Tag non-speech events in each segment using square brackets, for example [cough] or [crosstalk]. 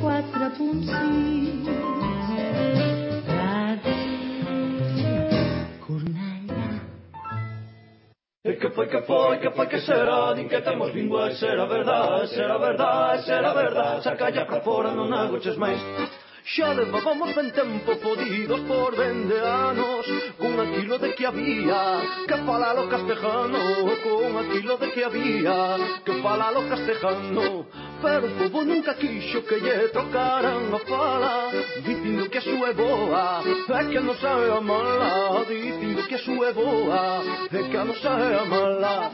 cuatro punti E que foi, que foi, que foi, que será? Din que temos lingua e será verdad Será verdad, será verdad Sacalla pra fora, non agoches máis. Xa levábamos ben tempo fodidos por vende anos Con aquilo de que había que falar o castellano Con aquilo de que había que falar o castellano pero o povo nunca quixo que lle trocaran a fala Dicindo que a súa é boa, é que a nosa é a mala Dicindo que a súa é boa, é que a nosa é a mala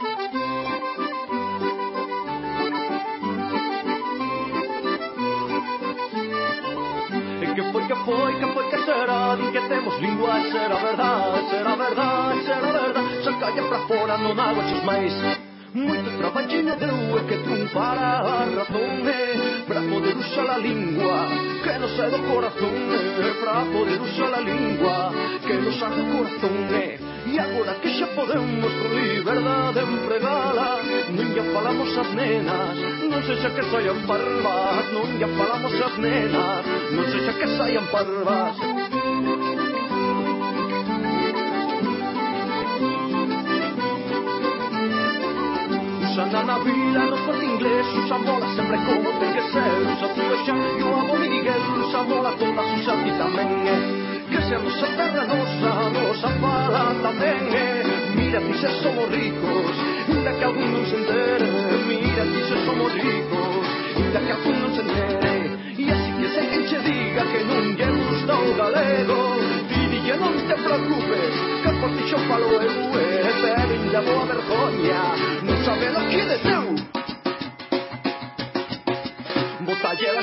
que foi, que foi, que foi, que será. Din que temos lingua e será verdad, será verdad, será verdad. Sacalla pra fora, non aguaches máis Moito traballiño deu e que trumpara a razón eh, Pra poder usar a lingua que nos é do corazón eh, Pra poder usar a lingua que nos é do corazón eh, E agora que xa podemos con liberdade empregala Non ya falamos as nenas, non se xa que saian parvas Non ya falamos as nenas, non se xa que saian parvas inglés, usa bola sempre como ten que ser. Usa tío xa e o amo Miguel Usa bola toda usa ti tamén eh. Que se a terra nosa, nosa fala tamén eh. Mira ti se somos ricos, inda que algún non se entere. Mira ti se somos ricos, inda que algún non se entere. E así que se que che diga que non lle gusta o galego. Ti dille non te preocupes, que por ti xo falo eu E ter inda boa vergoña, non sabe lo que deseo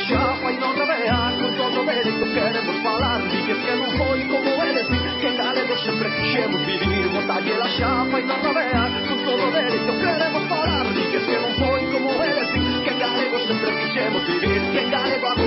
ya y no te veas con todo médico queremos falar Dime que eu não foi como eres que galego sempre quixemos vivir Botalle a chapa e não te veas con todo médico queremos falar Dime que eu não foi como eres que galego sempre quixemos vivir Que galego agora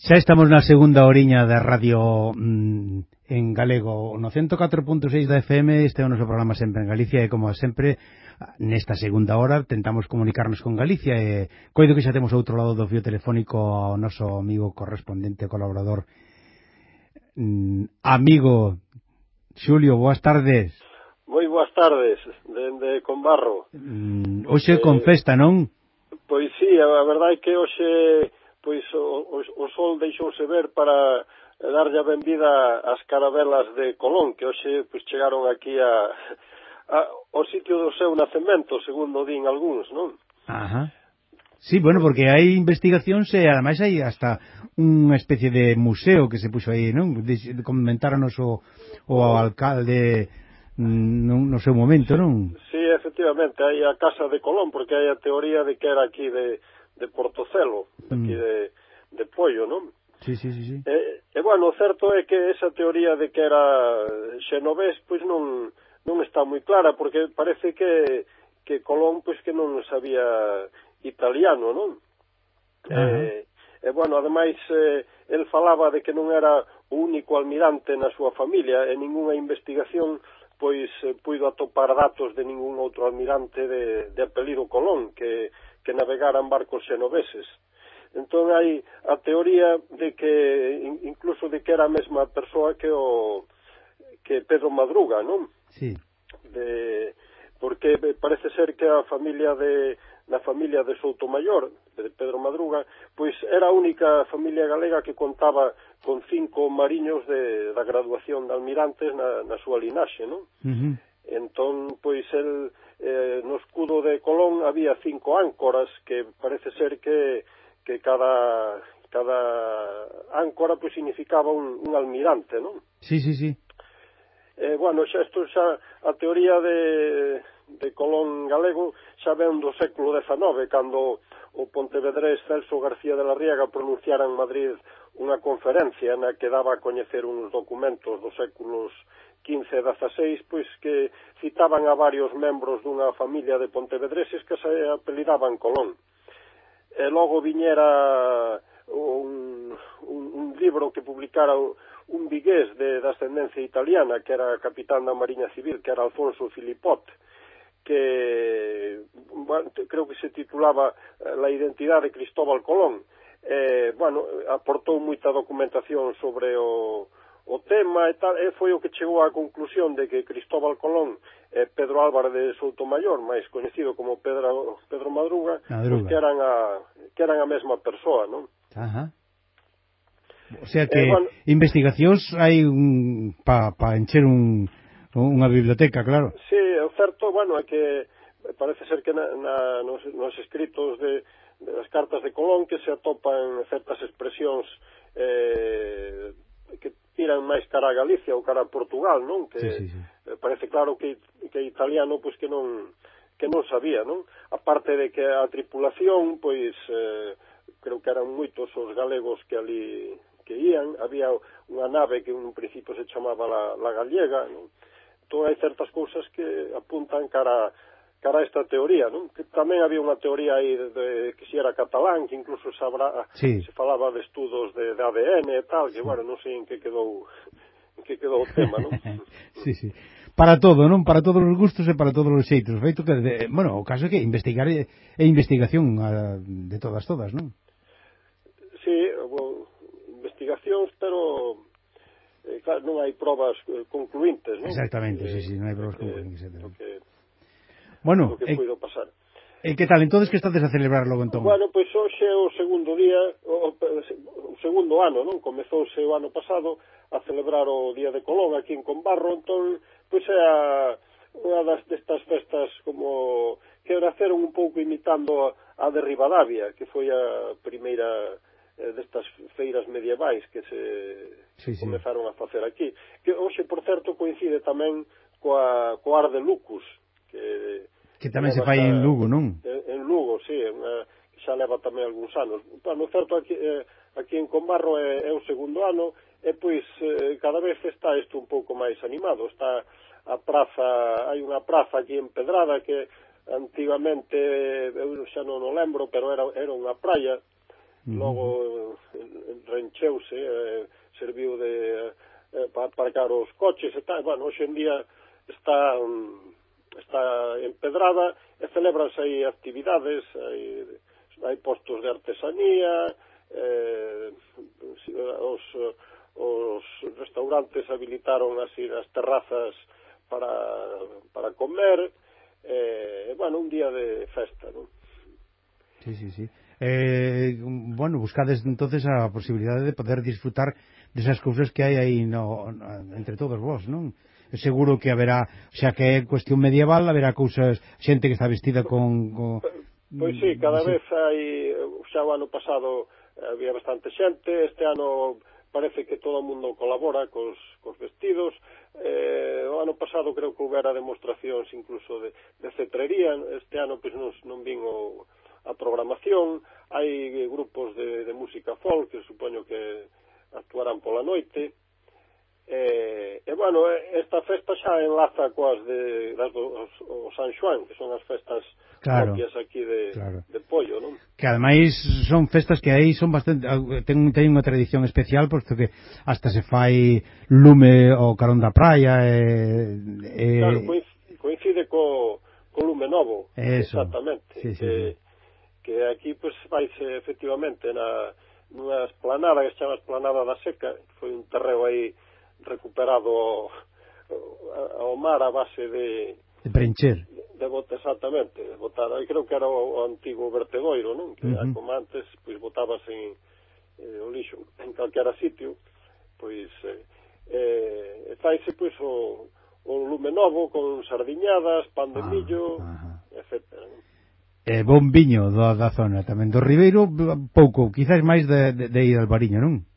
Xa estamos na segunda oriña da radio mmm, en galego. No 104.6 da FM este é o noso programa sempre en Galicia e como sempre nesta segunda hora tentamos comunicarnos con Galicia e coido que xa temos outro lado do fio telefónico ao noso amigo correspondente colaborador mmm, amigo Xulio, boas tardes. Moi boas tardes dende Conbarro. Mm, Hoxe eh, con festa, non? Pois sí, a verdade é que hoxe pois o, o, o sol deixouse ver para eh, darlle a benvida ás carabelas de Colón, que hoxe pois, chegaron aquí a, a, ao sitio do seu nacemento, segundo din algúns, non? Ajá. Sí, bueno, porque hai investigacións e ademais hai hasta unha especie de museo que se puxo aí, non? Comentaronos o, o alcalde mm, non, no seu momento, non? Sí, efectivamente, hai a Casa de Colón, porque hai a teoría de que era aquí de, de Portocelo, aquí mm. de, de Pollo, non? Sí, sí, sí, sí. E, e bueno, o certo é que esa teoría de que era xenovés, pois non, non está moi clara, porque parece que, que Colón pois que non sabía italiano, non? Uh -huh. e, e bueno, ademais, eh, el falaba de que non era o único almirante na súa familia, e ningunha investigación pois eh, puido atopar datos de ningún outro almirante de, de apelido Colón que, que navegaran barcos xenoveses. Entón hai a teoría de que incluso de que era a mesma persoa que o que Pedro Madruga, non? Sí. De porque parece ser que a familia de na familia de Soutomaior, de Pedro Madruga, pois era a única familia galega que contaba con cinco mariños de, da graduación de almirantes na, na súa linaxe, non? Uh -huh. Entón, pois, el, eh, no escudo de Colón había cinco áncoras que parece ser que, que cada, cada áncora pois significaba un, un almirante, non? Sí, sí, sí. Eh, bueno, xa isto xa a teoría de de Colón galego xa ven do século XIX, cando o pontevedrés Celso García de la Riega pronunciara en Madrid unha conferencia na que daba a coñecer uns documentos dos séculos XV e XVI, pois que citaban a varios membros dunha familia de pontevedreses que se apelidaban Colón. E logo viñera un, un, un libro que publicara un vigués de, de ascendencia italiana, que era capitán da Mariña Civil, que era Alfonso Filipot, que bueno, creo que se titulaba eh, La identidade de Cristóbal Colón. Eh, bueno, aportou moita documentación sobre o, o tema e tal, e foi o que chegou á conclusión de que Cristóbal Colón e Pedro Álvarez de Soutomayor, máis coñecido como Pedro, Pedro Madruga, Madruga. Pues que, eran a, que eran a mesma persoa, non? Ajá. O sea que eh, bueno, investigacións hai un, pa, pa encher un, unha biblioteca, claro. Sí, é certo, bueno, é que parece ser que na, na, nos, nos escritos de, de das cartas de Colón que se atopan certas expresións eh, que tiran máis cara a Galicia ou cara a Portugal, non? Que sí, sí, sí. Eh, parece claro que que italiano pois que non que non sabía, non? A parte de que a tripulación pois eh, creo que eran moitos os galegos que ali que ían, había unha nave que en un principio se chamaba la, la gallega, non? entón hai certas cousas que apuntan cara cara a esta teoría, non? Que tamén había unha teoría aí de, de que si era catalán, que incluso sabra, sí. se falaba de estudos de, de ADN e tal, que, sí. bueno, non sei en que quedou en que quedou o tema, non? [laughs] sí, sí. Para todo, non? Para todos os gustos e para todos os xeitos. Feito que, de, bueno, o caso é que investigar é, é investigación a, de todas todas, non? Sí, bueno, investigacións, pero está, non hai probas eh, concluintes, non? Exactamente, eh, sí, sí, non hai probas eh, concluintes, exactamente. Que, bueno, que eh, puido pasar. E que tal, entonces que estades a celebrar logo entón? Bueno, pois pues, hoxe é o segundo día, o, o segundo ano, non? Comezouse o ano pasado a celebrar o Día de Colón aquí en Combarro, entón, pois pues, é a, unha das destas festas como que naceron un pouco imitando a, a de Rivadavia, que foi a primeira Eh, destas feiras medievais que se sí, sí. comezaron a facer aquí. Que hoxe, por certo, coincide tamén coa, coa Ar de Lucus. Que, que tamén se fai en Lugo, non? En, en Lugo, sí, unha, xa leva tamén algúns anos. Bueno, certo, aquí, eh, aquí en Combarro é, é o segundo ano, e pois eh, cada vez está isto un pouco máis animado. Está a praza, hai unha praza aquí en Pedrada que antigamente, eu xa non o lembro, pero era, era unha praia, Logo rencheuse, eh, serviu de eh, para aparcar os coches e tal. Bueno, hoxe en día está mm, está empedrada e celebranse aí actividades, hai, hai postos de artesanía, eh, os, os restaurantes habilitaron así as terrazas para, para comer, eh, bueno, un día de festa, non? Sí, sí, sí. Eh, bueno, buscades entonces a posibilidade de poder disfrutar desas cousas que hai aí no, entre todos vos, non? Seguro que haberá, xa que é cuestión medieval, haberá cousas, xente que está vestida con... con pois sí, cada sí. vez hai, xa o ano pasado eh, había bastante xente, este ano parece que todo o mundo colabora cos, cos vestidos. Eh, o ano pasado creo que houbera demostracións incluso de, de cetrería. Este ano pois, non, non vin o, a programación, hai grupos de, de música folk que supoño que actuarán pola noite, E, e bueno, esta festa xa enlaza coas de das do o San Xoán, que son as festas claro, propias aquí de, claro. de Pollo, non? Que ademais son festas que aí son bastante ten, ten unha tradición especial porque que hasta se fai lume o carón da praia e, e... Claro, coincide co, co lume novo, Eso. exactamente. Sí, sí, que, sí que aquí pois, vaise efectivamente na, nunha esplanada que se chama Esplanada da Seca, que foi un terreo aí recuperado ao mar a base de... De prencher. De botar, exactamente, de botar, aí creo que era o, o antigo vertedoiro, non? Que uh -huh. como antes, pois botabas en eh, o lixo en calquera sitio, pois eh, eh, faise pois o, o lume novo con sardiñadas, pan de ah, millo, ah, etcétera. Non? E bon viño da, da zona tamén do Ribeiro, pouco, quizás máis de, de, de ir al Bariño, non?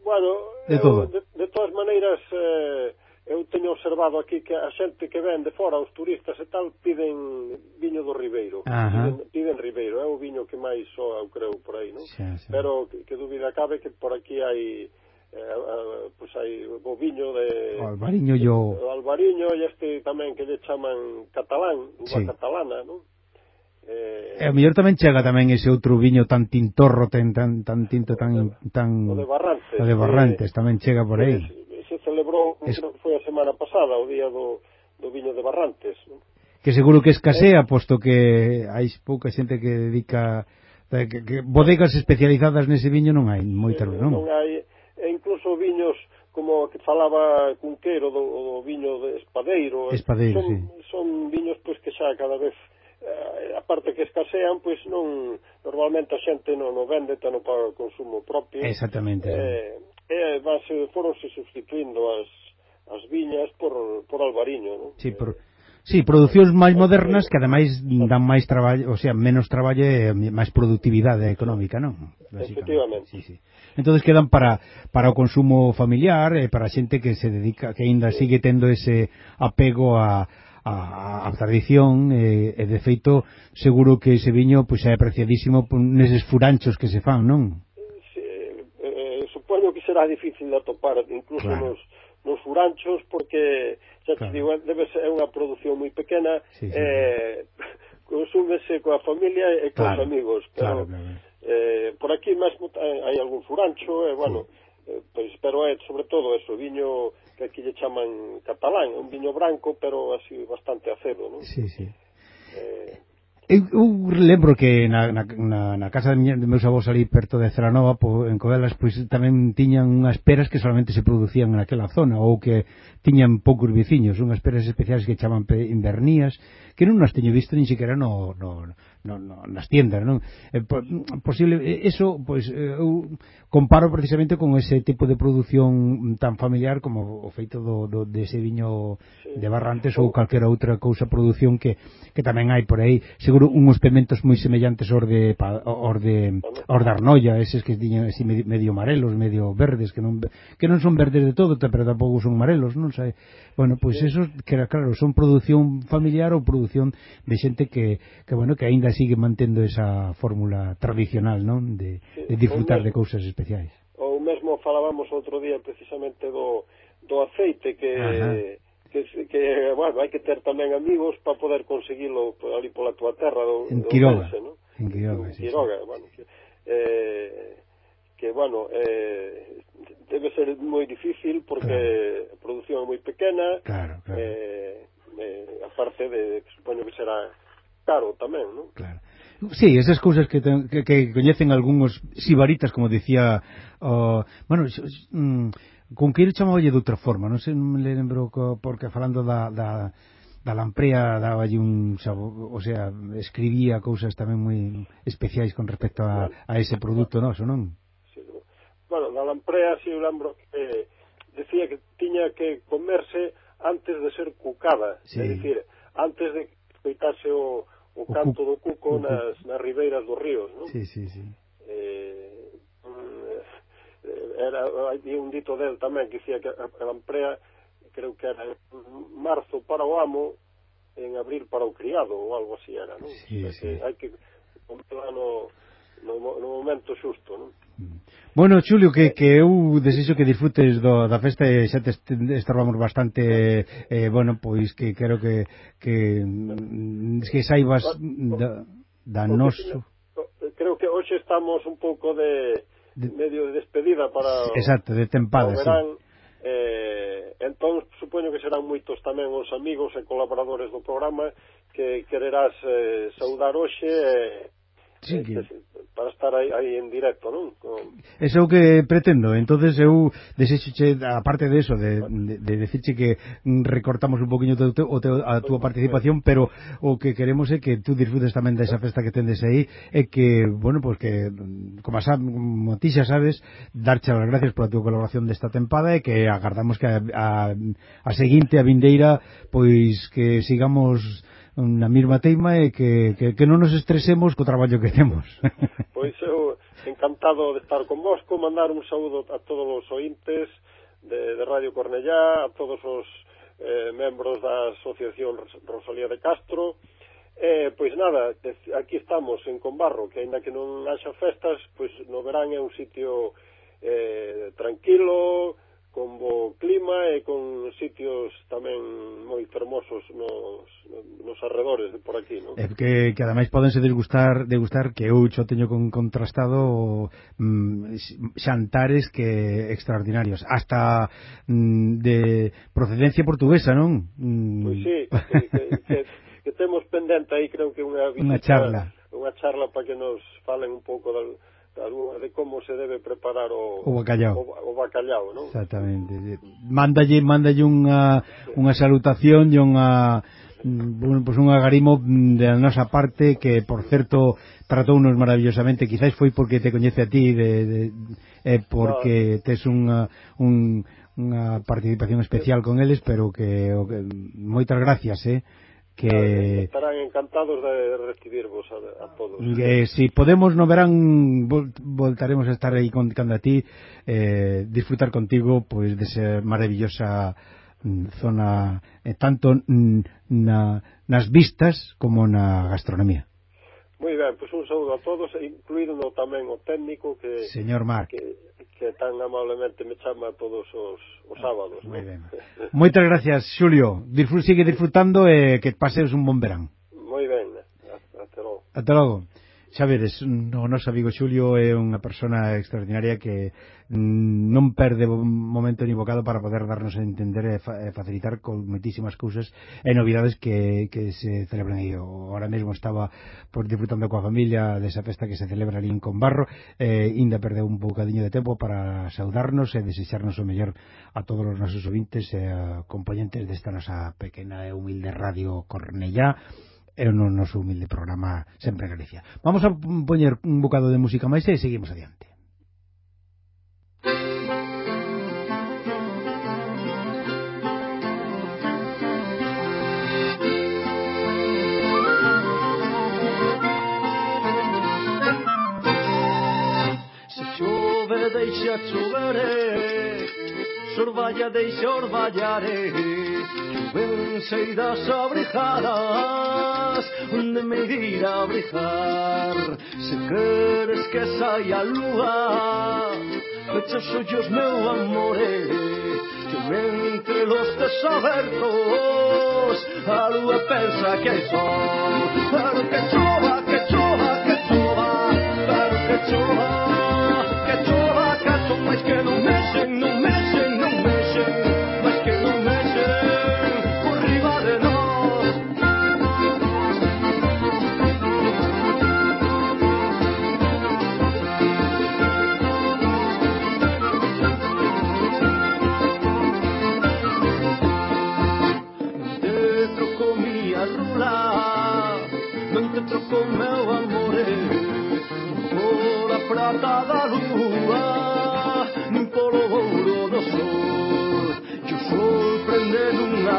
Bueno, de, eu, todo. de, de todas maneiras, eh, eu teño observado aquí que a xente que ven de fora, os turistas e tal, piden viño do Ribeiro. Ajá. Piden, piden Ribeiro, é o viño que máis soa, eu creo, por aí, non? Xa, xa. Pero que, que dúbida cabe que por aquí hai eh, eh, pois hai o viño de o Albariño e o... o Albariño e este tamén que lle chaman catalán, uva sí. catalana, non? Eh, e o mellor tamén chega tamén ese outro viño tan tintorro, ten, tan tan tinto tan tan o de Barrantes, o de Barrantes eh, tamén chega por aí. Se, se celebrou es, foi a semana pasada o día do do viño de Barrantes, non? Que seguro que escasea, eh, posto que hai pouca xente que dedica eh, que, que bodegas especializadas nese viño non hai moitas, eh, non? Non hai, e incluso viños como que falaba Cunquero do, do viño de Espadeiro, eh, Espadeiro son, sí. son viños pois que xa cada vez eh, a parte que escasean, pois non normalmente a xente non o vende, tan para o consumo propio. Exactamente. Eh, eh, mas, foronse substituindo as, as viñas por, por albariño, non? Sí, por... Sí, producións máis eh, modernas que ademais eh, dan máis traballo, o sea, menos traballo e máis productividade económica, non? Efectivamente. Sí, sí. Entonces quedan para para o consumo familiar e para a xente que se dedica que aínda sigue tendo ese apego a a, a tradición e, e de feito seguro que ese viño pois é apreciadísimo neses furanchos que se fan, non? Sí, eh, eh, supoño que será difícil de atopar incluso claro. nos, nos furanchos porque xa claro. te digo, debe ser unha produción moi pequena sí, sí, eh, [laughs] sí. consúmese coa familia e claro. cos amigos pero claro, claro. Eh, por aquí mesmo hai algún furancho e eh, bueno sí Eh, pois pero é sobre todo eso, viño que aquí lle chaman catalán, un viño branco, pero así bastante acedo, non? Sí, sí. Eh, Eu, eu lembro que na, na, na, na casa de, miña, de meus avós ali perto de Ceranova, po, en Codelas pois tamén tiñan unhas peras que solamente se producían naquela zona ou que tiñan poucos veciños, unhas peras especiais que chaman invernías, que non as teño visto nin sequera no, no, no, no nas tiendas, non? Eh, po, posible, eh, eso, pois, eh, eu comparo precisamente con ese tipo de produción tan familiar como o feito do, do dese viño de Barrantes ou calquera outra cousa produción que, que tamén hai por aí, se seguro unhos pementos moi semellantes aos de aos de aos de Arnoia, eses que tiñan así medio amarelos, medio verdes, que non que non son verdes de todo, pero tampouco son amarelos, non sei. Bueno, pois pues esos que claro, son produción familiar ou produción de xente que que bueno, que aínda sigue mantendo esa fórmula tradicional, non, de de disfrutar de cousas especiais. Ou mesmo falábamos outro día precisamente do do aceite que Ajá que, que bueno, hai que ter tamén amigos para poder conseguilo ali pola tua terra do, en Quiroga, do Ese, ¿no? en Quiroga, en Quiroga sí, bueno, que, eh, que bueno, eh, debe ser moi difícil porque claro. a produción é moi pequena. Claro, claro. Eh, eh, aparte de, supoño que será caro tamén, non? Claro. Sí, esas cousas que, ten, que, que coñecen algúns sibaritas, como decía, uh, bueno, mm, Con que ele chamaba de outra forma, non sei, non me lembro co, porque falando da, da, da lamprea daballe un sabor, o sea, escribía cousas tamén moi especiais con respecto a, a ese produto noso, non? Sí, bueno, da lamprea si sí, eu lembro que decía que tiña que comerse antes de ser cucada, sí. é dicir, antes de coitase o, o canto do cuco nas, nas ribeiras dos ríos, non? Sí, sí, sí. Eh, era hai un dito del tamén que dicía que a, a lamprea creo que era marzo para o amo en abril para o criado ou algo así era, non? Sí, o sea, sí. Que hai que comprarlo no, no momento xusto, non? Mm. Bueno, Xulio, que, que eu desexo que disfrutes do, da festa e xa te estorbamos bastante eh, bueno, pois que quero que que, mm, que saibas da, da noso creo que hoxe estamos un pouco de de... medio de despedida para Exacto, de tempada, o verán. Sí. Eh, entón, supoño que serán moitos tamén os amigos e colaboradores do programa que quererás eh, saudar hoxe e eh, sí, eh, que... para estar aí, aí en directo, non? Con... Ese é o que pretendo. entonces eu desexoche aparte de eso de, de, de decirche que recortamos un poquinho teu, teu, teu, a túa participación, pero o que queremos é que tú disfrutes tamén desa festa que tendes aí e que, bueno, pois pues que como, a, como ti xa sabes, darche as gracias pola túa colaboración desta tempada e que agardamos que a, a, a seguinte a vindeira pois que sigamos na mesma teima e que, que, que non nos estresemos co traballo que temos. [laughs] Pois eu encantado de estar con vos, mandar un saúdo a todos os ointes de, de Radio Cornellá, a todos os eh, membros da Asociación Rosalía de Castro, Eh, pois nada, aquí estamos en Combarro, que aínda que non haxa festas, pois no verán é un sitio eh, tranquilo, con bo clima e con sitios tamén moi fermosos nos, nos arredores de por aquí, non? É que, que ademais podense degustar, degustar que eu xo teño con contrastado mm, xantares que extraordinarios, hasta mm, de procedencia portuguesa, non? Mm. Pois sí, que, que, que, que temos pendente aí creo que unha visita, unha charla, unha charla para que nos falen un pouco del tarúa de como se debe preparar o, o bacallau, o, o bacallau non? Exactamente. Mándalle, mándalle unha, unha salutación e unha bueno, pues un agarimo da nosa parte que, por certo, tratounos maravillosamente. Quizáis foi porque te coñece a ti de, de, eh, porque ah, tes unha, un, unha participación especial con eles, pero que, o que moitas gracias, eh? que ah, estarán encantados de recibirvos a, a todos. que si podemos no verán voltaremos a estar aí contando a ti eh, disfrutar contigo pois de ser maravillosa mm, zona eh, tanto na, nas vistas como na gastronomía. Moi ben, pois pues un saúdo a todos, incluído tamén o técnico que Señor Marc. Que, tan amablemente me chama todos os, os ah, sábados. Moi ben. [laughs] Moitas gracias, Xulio. Disfrute, sigue disfrutando e eh, que pases un bon verán. Moi ben. Até logo. Até logo. Xa vedes, o noso amigo Xulio é unha persona extraordinaria que non perde momento ni bocado para poder darnos a entender e, fa, e facilitar con metísimas cousas e novidades que, que se celebran aí. Ahora mesmo estaba por disfrutando coa familia desa festa que se celebra ali en Conbarro e ainda perdeu un bocadiño de tempo para saudarnos e desexarnos o mellor a todos os nosos ouvintes e a componentes desta nosa pequena e humilde radio Cornellá o noso humilde programa sempre en Galicia. Vamos a poñer un bocado de música máis e seguimos adiante. Se chove deixa Sorbayadei sorbaiare, ben seidas abrijadas, de me ir a abrijar. Se queres que saia lua, fecha os meu amore, eh, que entre los desabertos, a lua pensa que son, que chova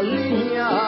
Malinha